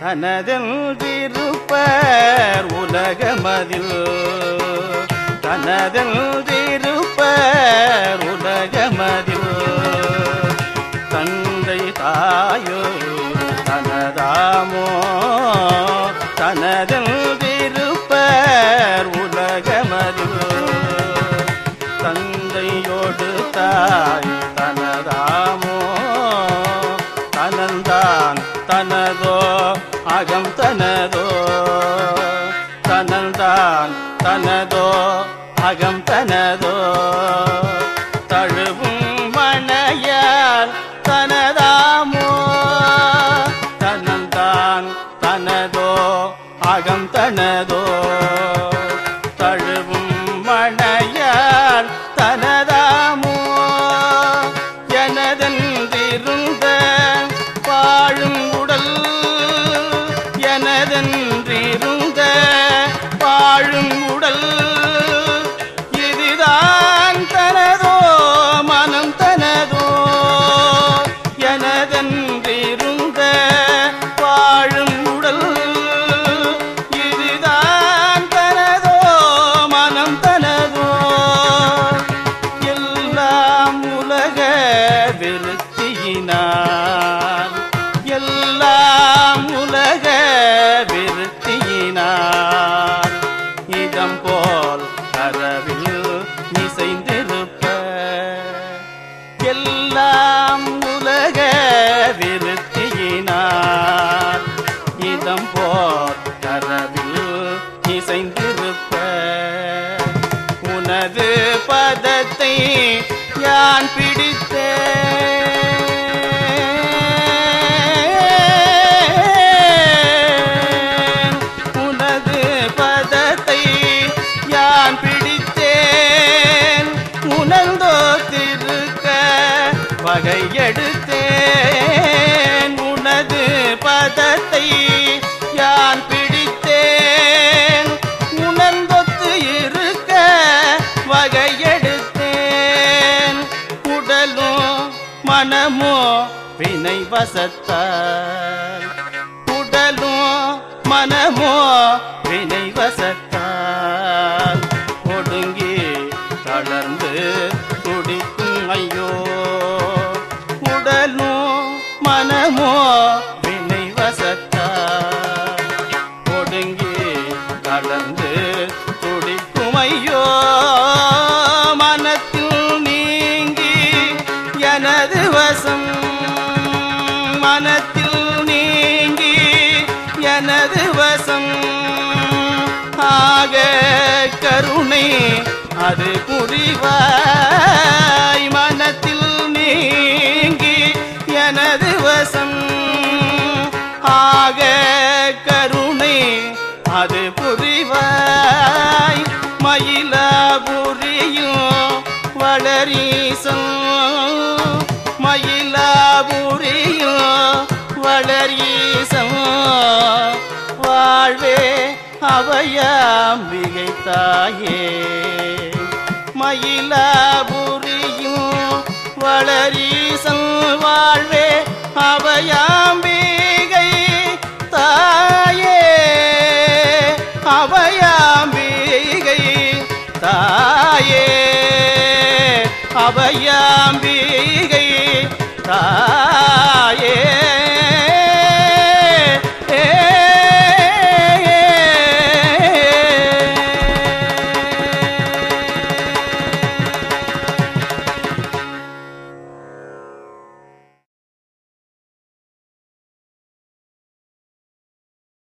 தனதெல்திருப்பர் உலகமதில். தனதெல்திருப்பர் உலகமதில். தந்தை தாயோ தனதாமோ அகம் தனதோ தனந்தான் தனதோ அகம் தனதோ தழுவும் மணையால் தனதாமோ? தனந்தான் தனதோ அகம் தனதோ விருத்தியினார் எல்லாம் உலக விருத்தியினார். இதம் போல் அறவில் இசைந்திருப்ப எல்லாம் உலக விருத்தியினார். இதம் போல் அறவில் இசைந்திருப்ப உனது பதத்தை யான் பிடித்தேன் பகை எடுத்தேன். உனது பதத்தை யான் பிடித்தேன்? உணர்ந்தொத்து இருக்க வகை எடுத்தேன். உடலும் மனமோ வினை வசத்தால். உடலும் மனமோ வினை கலந்து துடிக்குமையோ? மனத்தில் நீங்கி எனது வசம். மனத்தில் நீங்கி எனது வசம். ஆக கருணை அது புரிவாய். மனத்தில் நீங்கி எனது வளரீசம் மயிலாபுரியும் வளரீசம் வாழ்வே அவையாம்பிகை தாயே மயிலாபுரியும் வளரீசம் வாழ்வே அவையா அவையாம்பி